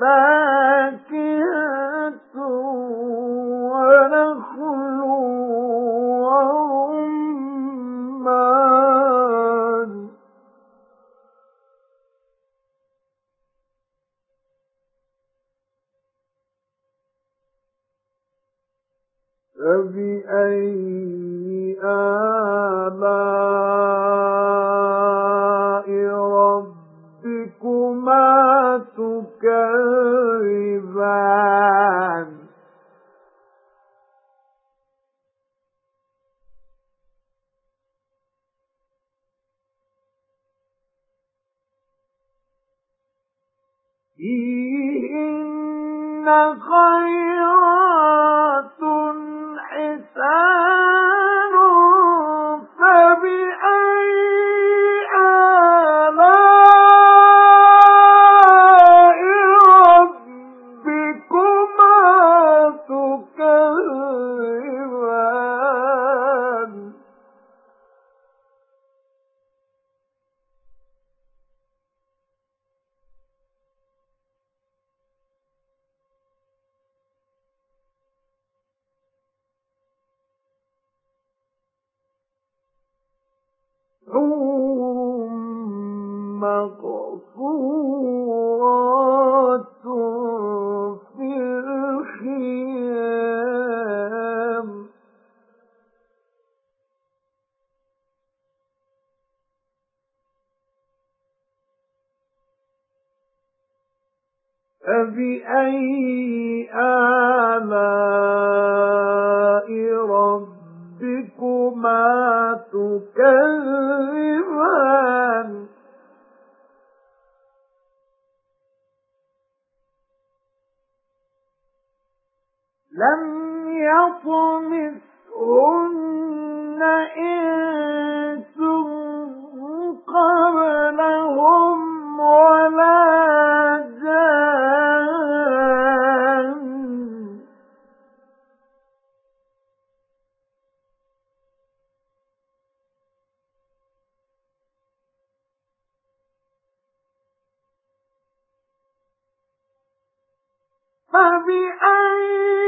فَاكِهَةٌ وَنَخْلٌ وَرُمَّانٌ. فَبِأَيِّ آلَاءِ فِيهِنَّ خَيْرَاتٌ مَّقْصُورَاتٌ فِي الْخِيَامِ. فَبِأَيِّ آلَاءِ لَمْ يَطْمِثْهُنَّ إِنسٌ قَبْلَهُمْ وَلَا جَانٌّ. فَبِأَيِّ